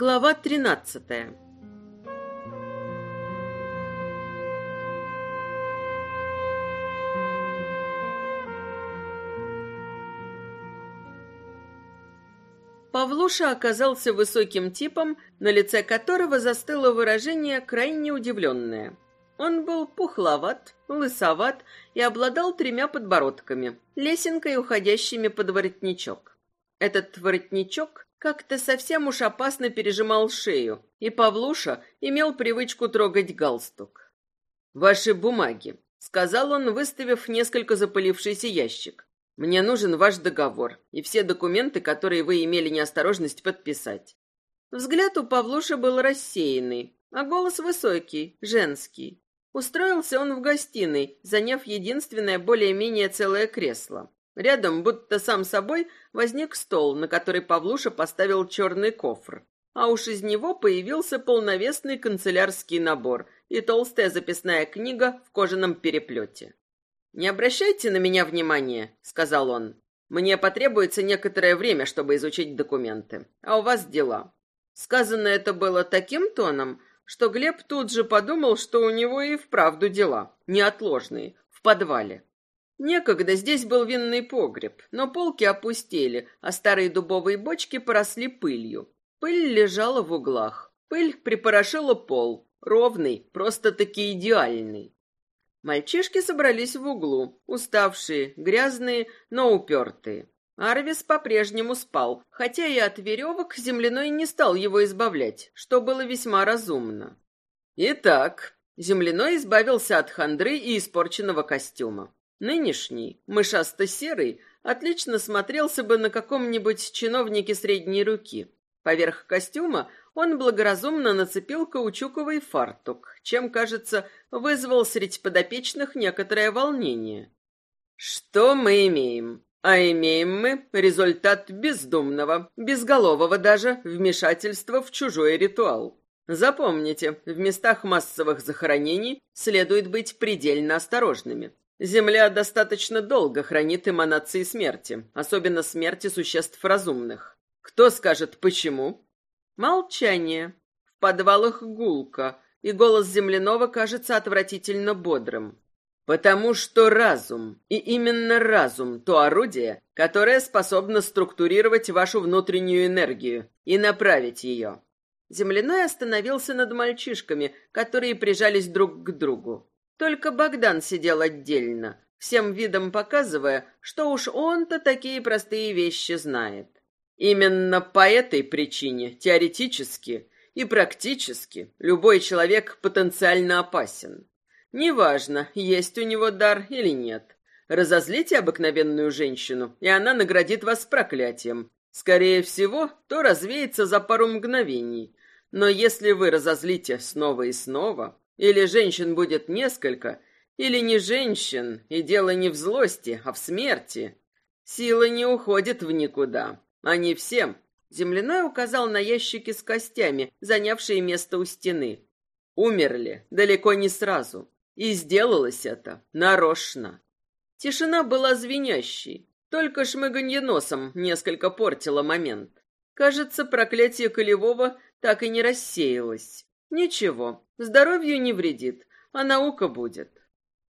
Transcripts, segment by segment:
Глава тринадцатая. Павлуша оказался высоким типом, на лице которого застыло выражение крайне удивленное. Он был пухловат, лысоват и обладал тремя подбородками, лесенкой, уходящими под воротничок. Этот воротничок как-то совсем уж опасно пережимал шею, и Павлуша имел привычку трогать галстук. «Ваши бумаги», — сказал он, выставив несколько запылившийся ящик. Мне нужен ваш договор и все документы, которые вы имели неосторожность подписать. Взгляд у Павлуша был рассеянный, а голос высокий, женский. Устроился он в гостиной, заняв единственное более-менее целое кресло. Рядом, будто сам собой, возник стол, на который Павлуша поставил черный кофр. А уж из него появился полновесный канцелярский набор и толстая записная книга в кожаном переплете. «Не обращайте на меня внимания», — сказал он. «Мне потребуется некоторое время, чтобы изучить документы. А у вас дела». Сказано это было таким тоном, что Глеб тут же подумал, что у него и вправду дела, неотложные, в подвале. Некогда здесь был винный погреб, но полки опустели, а старые дубовые бочки поросли пылью. Пыль лежала в углах. Пыль припорошила пол, ровный, просто-таки идеальный. Мальчишки собрались в углу, уставшие, грязные, но упертые. Арвис по-прежнему спал, хотя и от веревок земляной не стал его избавлять, что было весьма разумно. Итак, земляной избавился от хандры и испорченного костюма. Нынешний, мышасто-серый, отлично смотрелся бы на каком-нибудь чиновнике средней руки. Поверх костюма он благоразумно нацепил каучуковый фартук, чем, кажется, вызвал среди подопечных некоторое волнение. Что мы имеем? А имеем мы результат бездумного, безголового даже вмешательства в чужой ритуал. Запомните, в местах массовых захоронений следует быть предельно осторожными. Земля достаточно долго хранит эманации смерти, особенно смерти существ разумных. Кто скажет почему? Молчание. В подвалах гулко, и голос земляного кажется отвратительно бодрым. Потому что разум, и именно разум, то орудие, которое способно структурировать вашу внутреннюю энергию и направить ее. Земляной остановился над мальчишками, которые прижались друг к другу. Только Богдан сидел отдельно, всем видом показывая, что уж он-то такие простые вещи знает. Именно по этой причине теоретически и практически любой человек потенциально опасен. Неважно, есть у него дар или нет. Разозлите обыкновенную женщину, и она наградит вас проклятием. Скорее всего, то развеется за пару мгновений. Но если вы разозлите снова и снова, или женщин будет несколько, или не женщин, и дело не в злости, а в смерти, сила не уходит в никуда. Они всем. Земляной указал на ящики с костями, занявшие место у стены. Умерли далеко не сразу. И сделалось это нарочно. Тишина была звенящей. Только шмыганье носом несколько портило момент. Кажется, проклятие Колевого так и не рассеялось. Ничего, здоровью не вредит, а наука будет.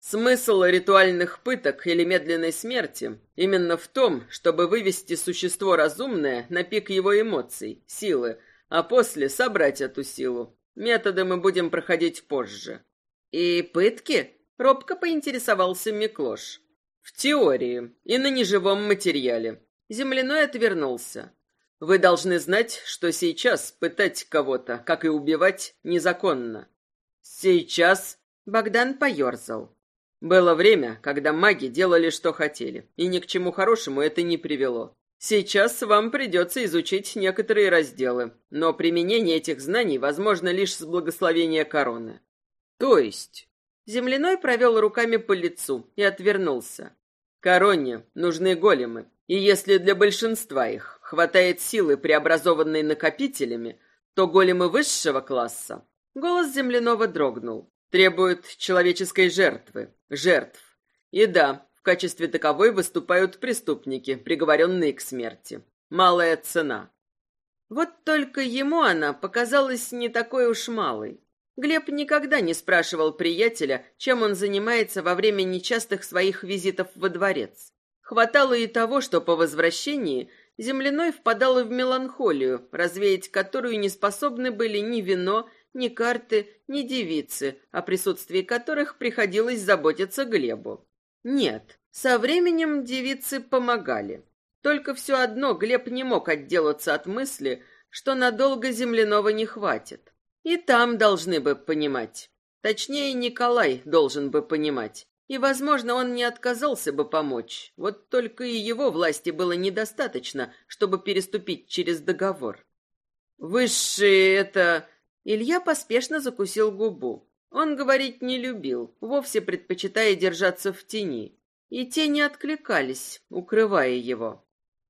Смысл ритуальных пыток или медленной смерти именно в том, чтобы вывести существо разумное на пик его эмоций, силы, а после собрать эту силу. Методы мы будем проходить позже. И пытки? Робко поинтересовался Миклош. В теории и на неживом материале. Земляной отвернулся. Вы должны знать, что сейчас пытать кого-то, как и убивать, незаконно. Сейчас Богдан поерзал. Было время, когда маги делали, что хотели, и ни к чему хорошему это не привело. Сейчас вам придется изучить некоторые разделы, но применение этих знаний возможно лишь с благословения короны. То есть... Земляной провел руками по лицу и отвернулся. Короне нужны големы, и если для большинства их хватает силы, преобразованной накопителями, то големы высшего класса... Голос земляного дрогнул. Требуют человеческой жертвы, жертв. И да, в качестве таковой выступают преступники, приговоренные к смерти. Малая цена. Вот только ему она показалась не такой уж малой. Глеб никогда не спрашивал приятеля, чем он занимается во время нечастых своих визитов во дворец. Хватало и того, что по возвращении земляной впадал в меланхолию, развеять которую не способны были ни вино, ни карты, ни девицы, о присутствии которых приходилось заботиться Глебу. Нет, со временем девицы помогали. Только все одно Глеб не мог отделаться от мысли, что надолго земляного не хватит. И там должны бы понимать. Точнее, Николай должен бы понимать. И, возможно, он не отказался бы помочь. Вот только и его власти было недостаточно, чтобы переступить через договор. Высшие это... Илья поспешно закусил губу. Он говорить не любил, вовсе предпочитая держаться в тени. И тени откликались, укрывая его.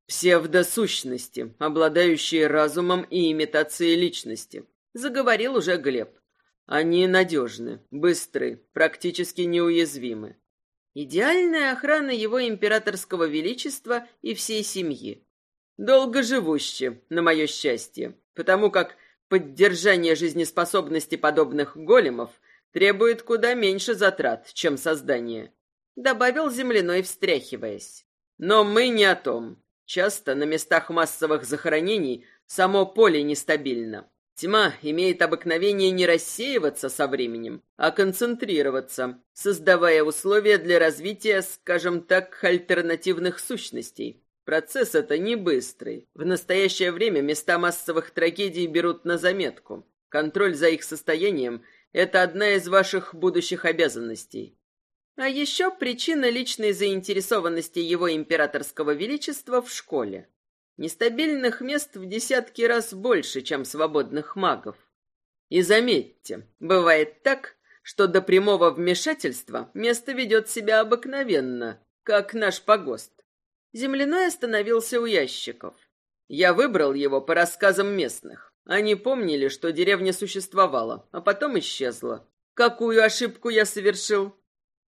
Псевдосущности, обладающие разумом и имитацией личности, заговорил уже Глеб. Они надежны, быстры, практически неуязвимы. Идеальная охрана его императорского величества и всей семьи. Долго живущие, на мое счастье, потому как Поддержание жизнеспособности подобных големов требует куда меньше затрат, чем создание, добавил земляной, встряхиваясь. Но мы не о том. Часто на местах массовых захоронений само поле нестабильно. Тьма имеет обыкновение не рассеиваться со временем, а концентрироваться, создавая условия для развития, скажем так, альтернативных сущностей, Процесс это не быстрый. В настоящее время места массовых трагедий берут на заметку. Контроль за их состоянием – это одна из ваших будущих обязанностей. А еще причина личной заинтересованности его императорского величества в школе. Нестабильных мест в десятки раз больше, чем свободных магов. И заметьте, бывает так, что до прямого вмешательства место ведет себя обыкновенно, как наш погост. Земляной остановился у ящиков. Я выбрал его по рассказам местных. Они помнили, что деревня существовала, а потом исчезла. Какую ошибку я совершил?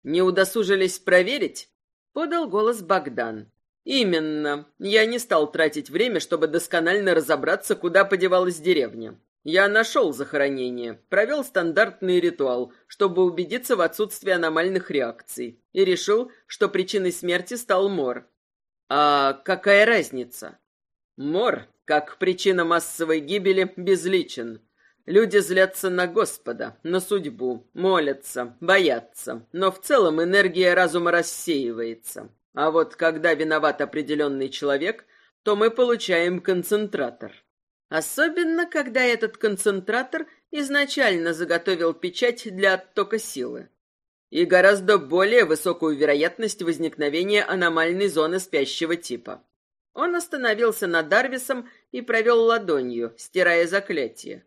Не удосужились проверить? Подал голос Богдан. Именно. Я не стал тратить время, чтобы досконально разобраться, куда подевалась деревня. Я нашел захоронение, провел стандартный ритуал, чтобы убедиться в отсутствии аномальных реакций, и решил, что причиной смерти стал мор. А какая разница? Мор, как причина массовой гибели, безличен. Люди злятся на Господа, на судьбу, молятся, боятся, но в целом энергия разума рассеивается. А вот когда виноват определенный человек, то мы получаем концентратор. Особенно, когда этот концентратор изначально заготовил печать для оттока силы и гораздо более высокую вероятность возникновения аномальной зоны спящего типа. Он остановился над Дарвисом и провел ладонью, стирая заклятие.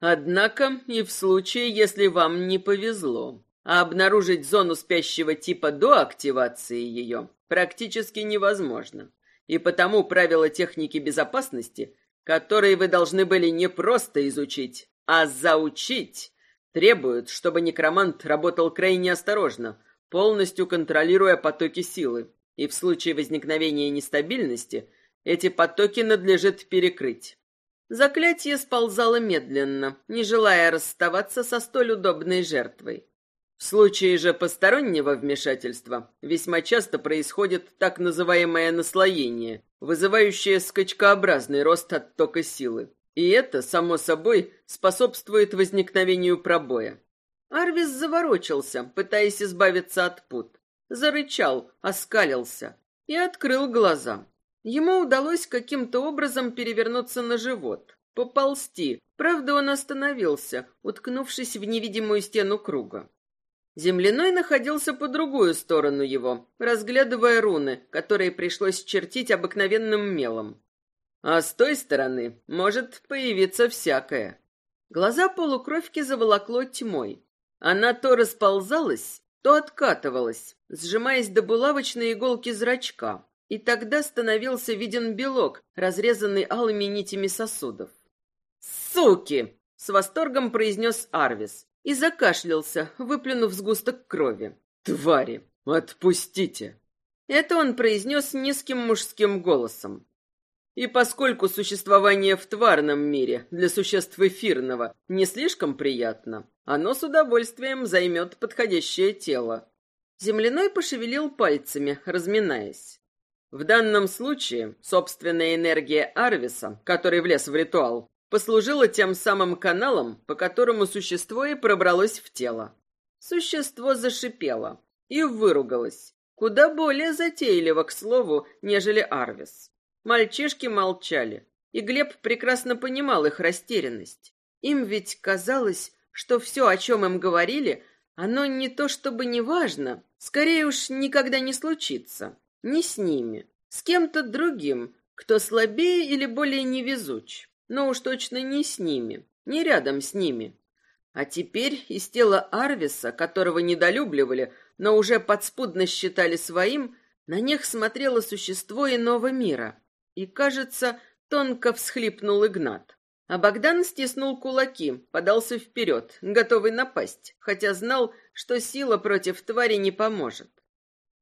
Однако и в случае, если вам не повезло, а обнаружить зону спящего типа до активации ее практически невозможно. И потому правила техники безопасности, которые вы должны были не просто изучить, а заучить, Требуют, чтобы некромант работал крайне осторожно, полностью контролируя потоки силы, и в случае возникновения нестабильности эти потоки надлежит перекрыть. Заклятие сползало медленно, не желая расставаться со столь удобной жертвой. Случае же постороннего вмешательства весьма часто происходит так называемое наслоение, вызывающее скачкообразный рост оттока силы. И это, само собой, способствует возникновению пробоя. Арвис заворочился, пытаясь избавиться от пут. Зарычал, оскалился и открыл глаза. Ему удалось каким-то образом перевернуться на живот, поползти. Правда, он остановился, уткнувшись в невидимую стену круга. Земляной находился по другую сторону его, разглядывая руны, которые пришлось чертить обыкновенным мелом. А с той стороны может появиться всякое. Глаза полукровки заволокло тьмой. Она то расползалась, то откатывалась, сжимаясь до булавочной иголки зрачка, и тогда становился виден белок, разрезанный алыми нитями сосудов. «Суки!» — с восторгом произнес Арвис и закашлялся, выплюнув сгусток крови. «Твари! Отпустите!» Это он произнес низким мужским голосом. И поскольку существование в тварном мире для существ эфирного не слишком приятно, оно с удовольствием займет подходящее тело. Земляной пошевелил пальцами, разминаясь. В данном случае собственная энергия Арвиса, который влез в ритуал, послужила тем самым каналом, по которому существо и пробралось в тело. Существо зашипело и выругалось, куда более затейливо, к слову, нежели Арвис. Мальчишки молчали, и Глеб прекрасно понимал их растерянность. Им ведь казалось, что все, о чем им говорили, оно не то чтобы не важно, скорее уж никогда не случится. Не с ними, с кем-то другим, кто слабее или более невезуч, но уж точно не с ними, не рядом с ними. А теперь из тела Арвиса, которого недолюбливали, но уже подспудно считали своим, на них смотрело существо иного мира. И, кажется, тонко всхлипнул Игнат. А Богдан стиснул кулаки, подался вперед, готовый напасть, хотя знал, что сила против твари не поможет.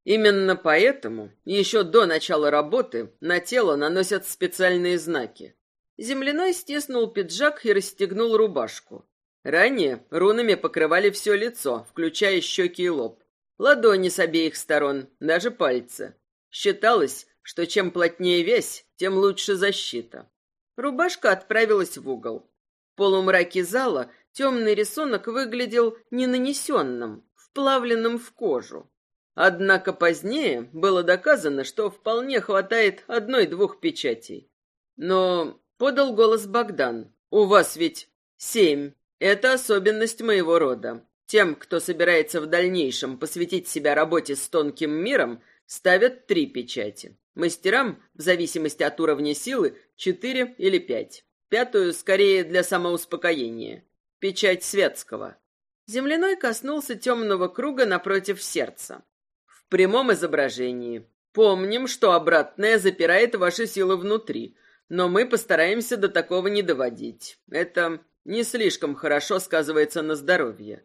Именно поэтому еще до начала работы на тело наносят специальные знаки. Земляной стиснул пиджак и расстегнул рубашку. Ранее рунами покрывали все лицо, включая щеки и лоб. Ладони с обеих сторон, даже пальцы. Считалось, что чем плотнее вязь, тем лучше защита. Рубашка отправилась в угол. В полумраке зала темный рисунок выглядел не нанесенным, вплавленным в кожу. Однако позднее было доказано, что вполне хватает одной-двух печатей. Но подал голос Богдан. У вас ведь семь. Это особенность моего рода. Тем, кто собирается в дальнейшем посвятить себя работе с тонким миром, ставят три печати. Мастерам, в зависимости от уровня силы, четыре или пять. Пятую скорее для самоуспокоения. Печать светского. Земляной коснулся темного круга напротив сердца. В прямом изображении. Помним, что обратное запирает ваши силы внутри, но мы постараемся до такого не доводить. Это не слишком хорошо сказывается на здоровье.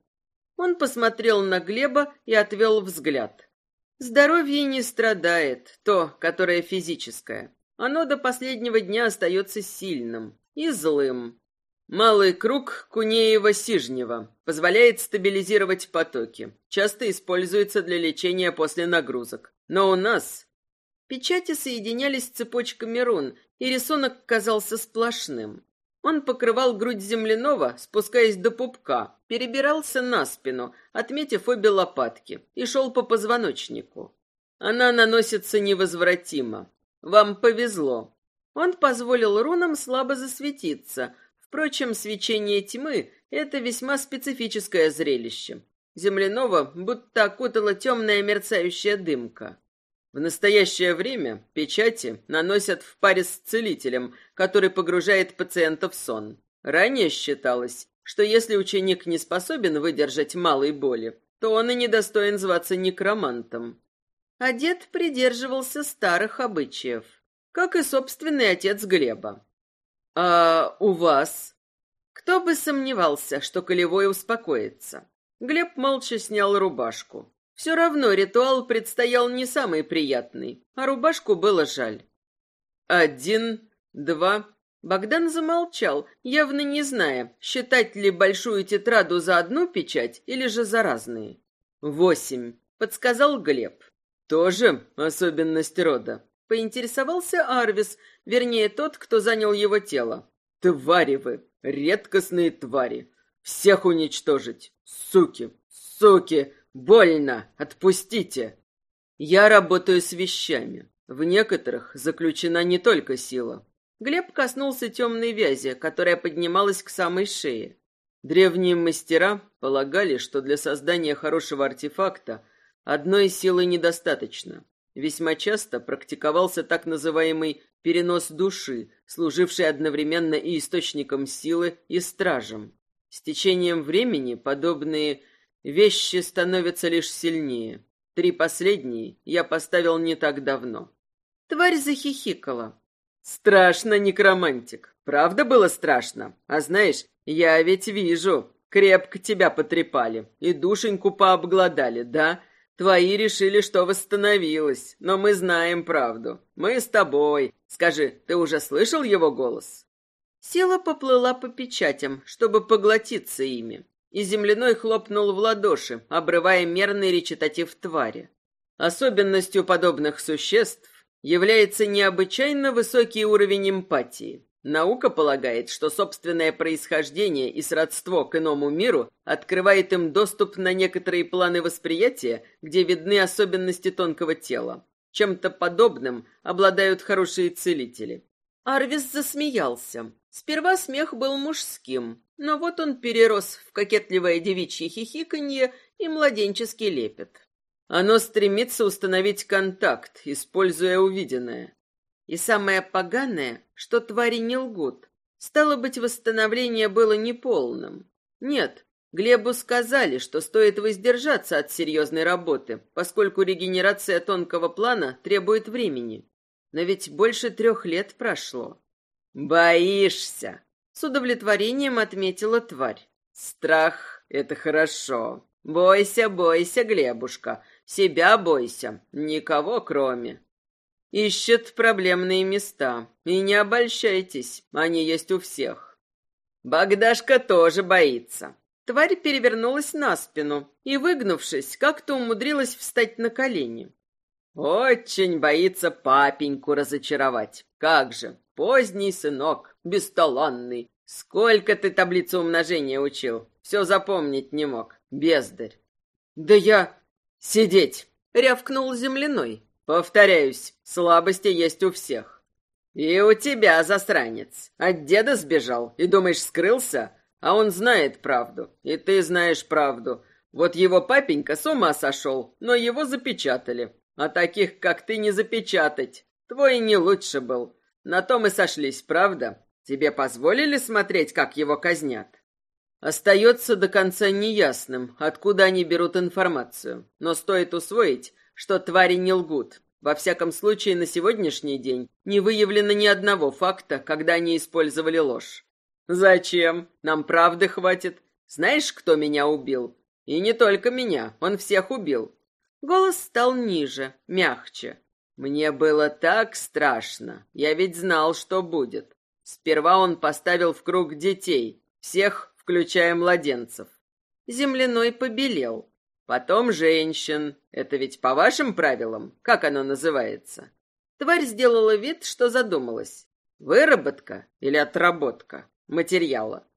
Он посмотрел на Глеба и отвел взгляд. Здоровье не страдает, то, которое физическое. Оно до последнего дня остается сильным и злым. Малый круг Кунеева-Сижнева позволяет стабилизировать потоки. Часто используется для лечения после нагрузок. Но у нас печати соединялись цепочками рун, и рисунок казался сплошным. Он покрывал грудь земляного, спускаясь до пупка, перебирался на спину, отметив обе лопатки, и шел по позвоночнику. Она наносится невозвратимо. Вам повезло. Он позволил рунам слабо засветиться. Впрочем, свечение тьмы — это весьма специфическое зрелище. Земляного будто окутала темная мерцающая дымка. В настоящее время печати наносят в паре с целителем, который погружает пациента в сон. Ранее считалось, что если ученик не способен выдержать малой боли, то он и не достоин зваться некромантом. А дед придерживался старых обычаев, как и собственный отец Глеба. «А у вас?» Кто бы сомневался, что Колевой успокоится. Глеб молча снял рубашку. Все равно ритуал предстоял не самый приятный, а рубашку было жаль. Один, два... Богдан замолчал, явно не зная, считать ли большую тетраду за одну печать или же за разные. «Восемь», — подсказал Глеб. «Тоже особенность рода», — поинтересовался Арвис, вернее, тот, кто занял его тело. «Твари вы, редкостные твари! Всех уничтожить! Суки! Суки! Больно! Отпустите! Я работаю с вещами. В некоторых заключена не только сила. Глеб коснулся темной вязи, которая поднималась к самой шее. Древние мастера полагали, что для создания хорошего артефакта одной силы недостаточно. Весьма часто практиковался так называемый перенос души, служивший одновременно и источником силы, и стражем. С течением времени подобные Вещи становятся лишь сильнее. Три последние я поставил не так давно. Тварь захихикала. Страшно, некромантик. Правда было страшно? А знаешь, я ведь вижу, крепко тебя потрепали и душеньку пообглодали, да? Твои решили, что восстановилась, но мы знаем правду. Мы с тобой. Скажи, ты уже слышал его голос?» Сила поплыла по печатям, чтобы поглотиться ими, и земляной хлопнул в ладоши, обрывая мерный речитатив твари. Особенностью подобных существ является необычайно высокий уровень эмпатии. Наука полагает, что собственное происхождение и сродство к иному миру открывает им доступ на некоторые планы восприятия, где видны особенности тонкого тела. Чем-то подобным обладают хорошие целители. Арвис засмеялся. Сперва смех был мужским, но вот он перерос в кокетливое девичье хихиканье и младенческий лепет. Оно стремится установить контакт, используя увиденное. И самое поганое, что твари не лгут. Стало быть, восстановление было неполным. Нет, Глебу сказали, что стоит воздержаться от серьезной работы, поскольку регенерация тонкого плана требует времени. Но ведь больше трех лет прошло. «Боишься!» — с удовлетворением отметила тварь. «Страх — это хорошо. Бойся, бойся, Глебушка. Себя бойся. Никого кроме. Ищет проблемные места. И не обольщайтесь, они есть у всех. Богдашка тоже боится. Тварь перевернулась на спину и, выгнувшись, как-то умудрилась встать на колени. Очень боится папеньку разочаровать. Как же, поздний сынок, бесталанный. Сколько ты таблицу умножения учил? Все запомнить не мог, бездарь. Да я... Сидеть! Рявкнул земляной. Повторяюсь, слабости есть у всех. И у тебя, засранец. От деда сбежал и думаешь, скрылся? А он знает правду, и ты знаешь правду. Вот его папенька с ума сошел, но его запечатали. А таких, как ты, не запечатать. Твой не лучше был. На том и сошлись, правда? Тебе позволили смотреть, как его казнят? Остается до конца неясным, откуда они берут информацию. Но стоит усвоить, что твари не лгут. Во всяком случае, на сегодняшний день не выявлено ни одного факта, когда они использовали ложь. Зачем? Нам правды хватит. Знаешь, кто меня убил? И не только меня, он всех убил. Голос стал ниже, мягче. Мне было так страшно. Я ведь знал, что будет. Сперва он поставил в круг детей, всех, включая младенцев. Земляной побелел. Потом женщин. Это ведь по вашим правилам? Как оно называется? Тварь сделала вид, что задумалась. Выработка или отработка материала?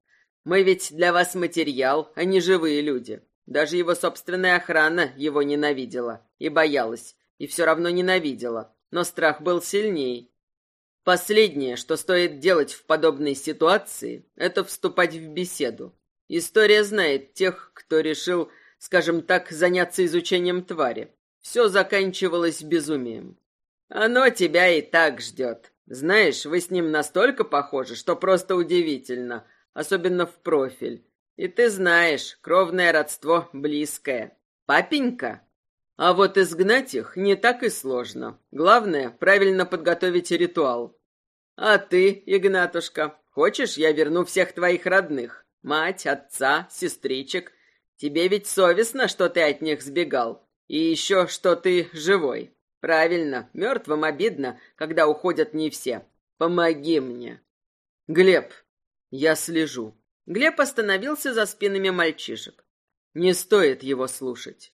Мы ведь для вас материал, а не живые люди. Даже его собственная охрана его ненавидела и боялась, и все равно ненавидела. Но страх был сильней. Последнее, что стоит делать в подобной ситуации, это вступать в беседу. История знает тех, кто решил скажем так, заняться изучением твари. Все заканчивалось безумием. Оно тебя и так ждет. Знаешь, вы с ним настолько похожи, что просто удивительно, особенно в профиль. И ты знаешь, кровное родство близкое. Папенька? А вот изгнать их не так и сложно. Главное, правильно подготовить ритуал. А ты, Игнатушка, хочешь, я верну всех твоих родных? Мать, отца, сестричек Тебе ведь совестно, что ты от них сбегал. И еще, что ты живой. Правильно, мертвым обидно, когда уходят не все. Помоги мне. Глеб, я слежу. Глеб остановился за спинами мальчишек. Не стоит его слушать.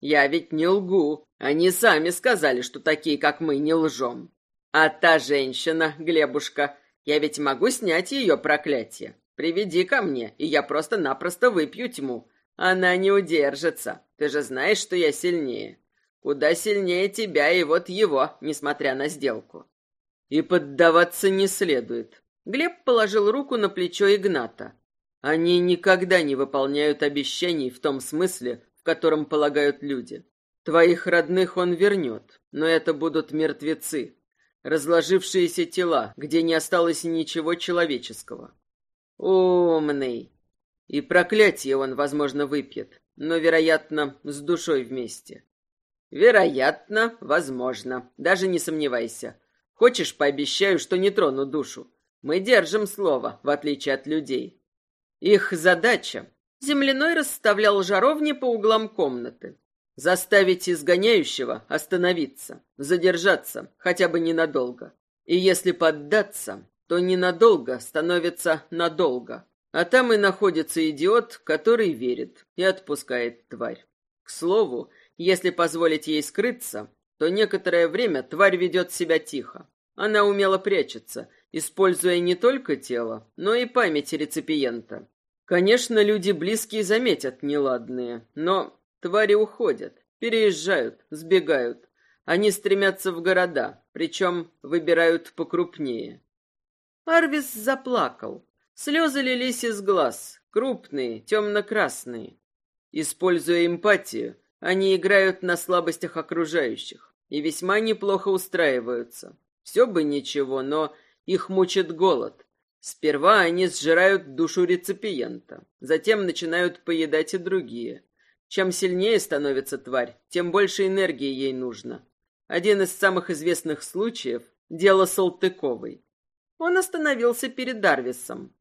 Я ведь не лгу. Они сами сказали, что такие, как мы, не лжем. А та женщина, Глебушка, я ведь могу снять ее проклятие. Приведи ко мне, и я просто-напросто выпью тьму. Она не удержится. Ты же знаешь, что я сильнее. Куда сильнее тебя и вот его, несмотря на сделку. И поддаваться не следует. Глеб положил руку на плечо Игната. Они никогда не выполняют обещаний в том смысле, в котором полагают люди. Твоих родных он вернет, но это будут мертвецы, разложившиеся тела, где не осталось ничего человеческого. Умный, и проклятие он, возможно, выпьет, но, вероятно, с душой вместе. Вероятно, возможно. Даже не сомневайся. Хочешь, пообещаю, что не трону душу. Мы держим слово, в отличие от людей. Их задача. Земляной расставлял жаровни по углам комнаты. Заставить изгоняющего остановиться, задержаться, хотя бы ненадолго. И если поддаться, то ненадолго становится надолго. А там и находится идиот, который верит и отпускает тварь. К слову, если позволить ей скрыться, то некоторое время тварь ведет себя тихо. Она умело прячется, используя не только тело, но и память реципиента. Конечно, люди близкие заметят неладные, но твари уходят, переезжают, сбегают. Они стремятся в города, причем выбирают покрупнее. Арвис заплакал. Слезы лились из глаз, крупные, темно-красные. Используя эмпатию, они играют на слабостях окружающих и весьма неплохо устраиваются. Все бы ничего, но их мучит голод. Сперва они сжирают душу реципиента, затем начинают поедать и другие. Чем сильнее становится тварь, тем больше энергии ей нужно. Один из самых известных случаев – дело Салтыковой. Он остановился перед Дарвисом.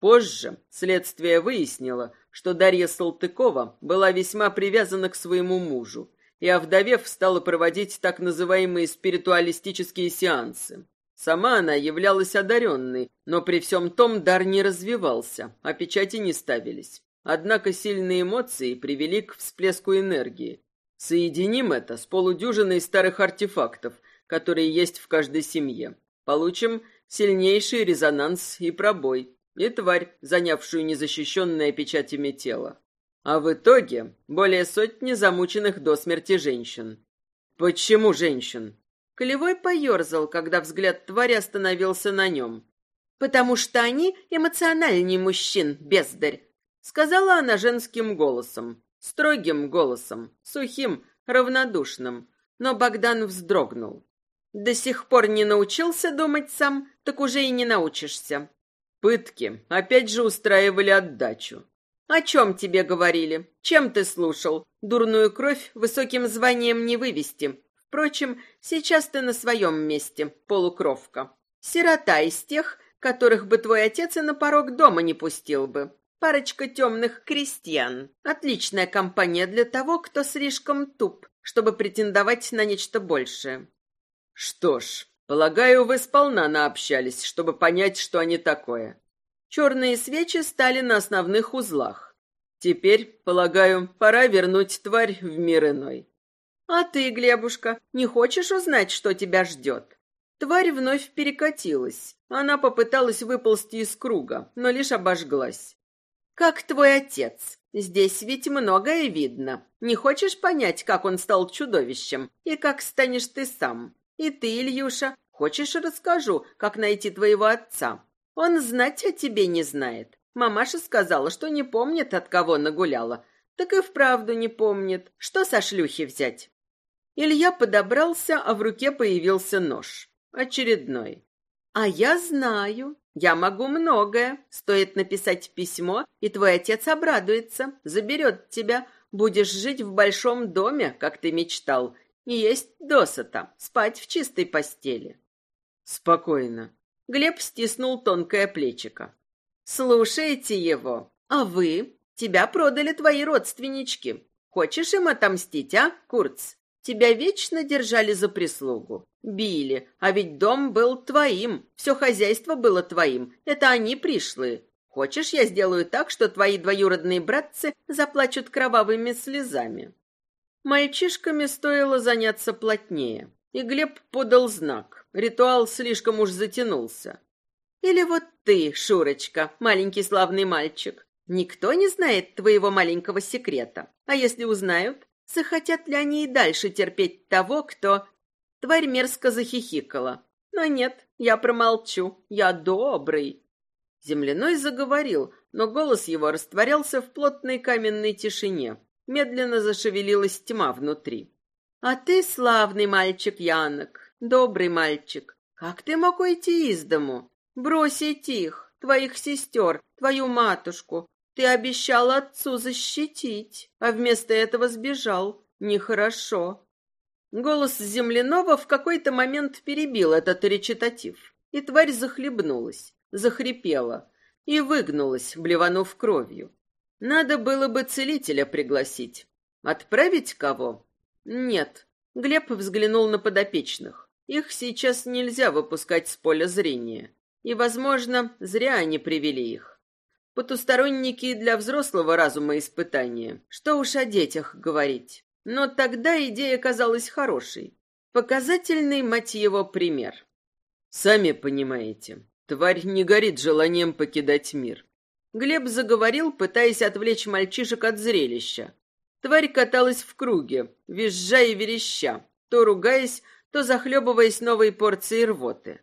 Позже следствие выяснило, что Дарья Салтыкова была весьма привязана к своему мужу и, овдовев, стала проводить так называемые спиритуалистические сеансы. Сама она являлась одаренной, но при всем том дар не развивался, а печати не ставились. Однако сильные эмоции привели к всплеску энергии. Соединим это с полудюжиной старых артефактов, которые есть в каждой семье. Получим сильнейший резонанс и пробой и тварь, занявшую незащищенное печатями тело. А в итоге более сотни замученных до смерти женщин. Почему женщин? Колевой поерзал, когда взгляд твари остановился на нем. «Потому что они эмоциональнее мужчин, бездарь», — сказала она женским голосом, строгим голосом, сухим, равнодушным. Но Богдан вздрогнул. «До сих пор не научился думать сам, так уже и не научишься. Пытки опять же устраивали отдачу. О чем тебе говорили? Чем ты слушал? Дурную кровь высоким званием не вывести. Впрочем, сейчас ты на своем месте, полукровка. Сирота из тех, которых бы твой отец и на порог дома не пустил бы. Парочка темных крестьян. Отличная компания для того, кто слишком туп, чтобы претендовать на нечто большее. Что ж, Полагаю, вы сполна наобщались, чтобы понять, что они такое. Черные свечи стали на основных узлах. Теперь, полагаю, пора вернуть тварь в мир иной. А ты, Глебушка, не хочешь узнать, что тебя ждет? Тварь вновь перекатилась. Она попыталась выползти из круга, но лишь обожглась. Как твой отец? Здесь ведь многое видно. Не хочешь понять, как он стал чудовищем и как станешь ты сам? И ты, Ильюша, хочешь, расскажу, как найти твоего отца? Он знать о тебе не знает. Мамаша сказала, что не помнит, от кого нагуляла. Так и вправду не помнит. Что со шлюхи взять? Илья подобрался, а в руке появился нож. Очередной. А я знаю. Я могу многое. Стоит написать письмо, и твой отец обрадуется, заберет тебя. Будешь жить в большом доме, как ты мечтал, есть досыта, спать в чистой постели. Спокойно. Глеб стиснул тонкое плечико. Слушайте его. А вы? Тебя продали твои родственнички. Хочешь им отомстить, а, Курц? Тебя вечно держали за прислугу. Били, а ведь дом был твоим, все хозяйство было твоим. Это они пришли. Хочешь, я сделаю так, что твои двоюродные братцы заплачут кровавыми слезами? Мальчишками стоило заняться плотнее, и Глеб подал знак. Ритуал слишком уж затянулся. Или вот ты, Шурочка, маленький славный мальчик. Никто не знает твоего маленького секрета. А если узнают, захотят ли они и дальше терпеть того, кто... Тварь мерзко захихикала. Но нет, я промолчу. Я добрый. Земляной заговорил, но голос его растворялся в плотной каменной тишине. Медленно зашевелилась тьма внутри. «А ты славный мальчик, Янок, добрый мальчик. Как ты мог уйти из дому? Бросить их, твоих сестер, твою матушку. Ты обещал отцу защитить, а вместо этого сбежал. Нехорошо». Голос земляного в какой-то момент перебил этот речитатив, и тварь захлебнулась, захрипела и выгнулась, блеванув кровью. Надо было бы целителя пригласить. Отправить кого? Нет. Глеб взглянул на подопечных. Их сейчас нельзя выпускать с поля зрения. И, возможно, зря они привели их. Потусторонники для взрослого разума испытания. Что уж о детях говорить. Но тогда идея казалась хорошей. Показательный, мать его, пример. Сами понимаете, тварь не горит желанием покидать мир. Глеб заговорил, пытаясь отвлечь мальчишек от зрелища. Тварь каталась в круге, визжа и вереща, то ругаясь, то захлебываясь новой порцией рвоты.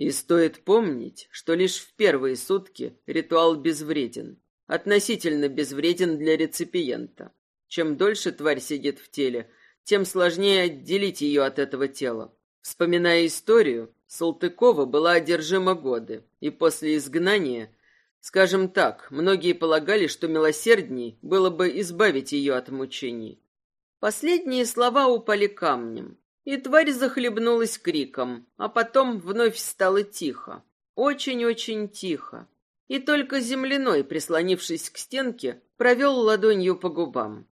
И стоит помнить, что лишь в первые сутки ритуал безвреден, относительно безвреден для реципиента. Чем дольше тварь сидит в теле, тем сложнее отделить ее от этого тела. Вспоминая историю, Салтыкова была одержима годы, и после изгнания, скажем так, многие полагали, что милосердней было бы избавить ее от мучений. Последние слова упали камнем, и тварь захлебнулась криком, а потом вновь стало тихо. Очень-очень тихо. И только земляной, прислонившись к стенке, провел ладонью по губам.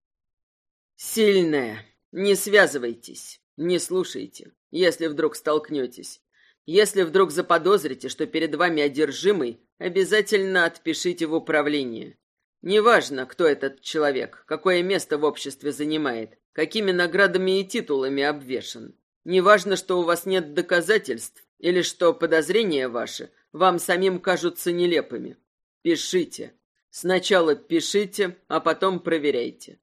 «Сильная, не связывайтесь, не слушайте, если вдруг столкнетесь. Если вдруг заподозрите, что перед вами одержимый, обязательно отпишите в управление. Неважно, кто этот человек, какое место в обществе занимает, какими наградами и титулами обвешан. Неважно, что у вас нет доказательств или что подозрения ваши вам самим кажутся нелепыми. Пишите. Сначала пишите, а потом проверяйте.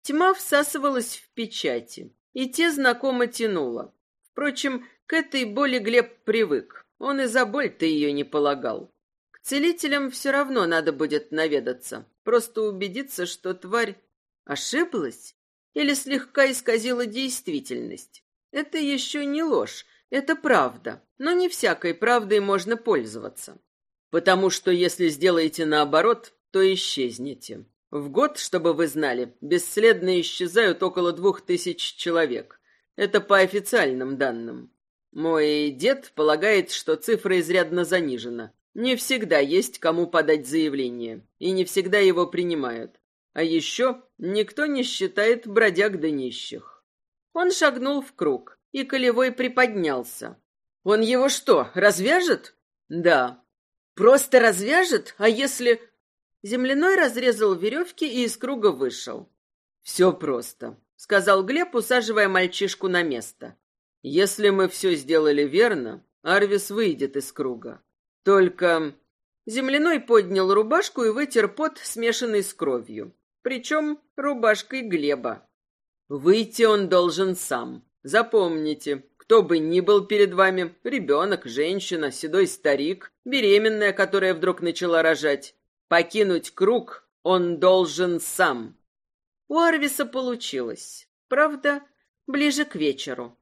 Тьма всасывалась в печати, и те знакомо тянула. Впрочем, к этой боли Глеб привык. Он и за боль-то ее не полагал. К целителям все равно надо будет наведаться, просто убедиться, что тварь ошиблась или слегка исказила действительность. Это еще не ложь, это правда, но не всякой правдой можно пользоваться. Потому что если сделаете наоборот, то исчезнете. В год, чтобы вы знали, бесследно исчезают около двух тысяч человек. Это по официальным данным. Мой дед полагает, что цифра изрядно занижена. Не всегда есть кому подать заявление, и не всегда его принимают. А еще никто не считает бродяг да нищих. Он шагнул в круг, и Колевой приподнялся. Он его что, развяжет? Да. Просто развяжет? А если... Земляной разрезал веревки и из круга вышел. «Все просто», — сказал Глеб, усаживая мальчишку на место. «Если мы все сделали верно, Арвис выйдет из круга. Только...» Земляной поднял рубашку и вытер пот, смешанный с кровью. Причем рубашкой Глеба. Выйти он должен сам. Запомните, кто бы ни был перед вами, ребенок, женщина, седой старик, беременная, которая вдруг начала рожать, Покинуть круг он должен сам. У Арвиса получилось. Правда, ближе к вечеру.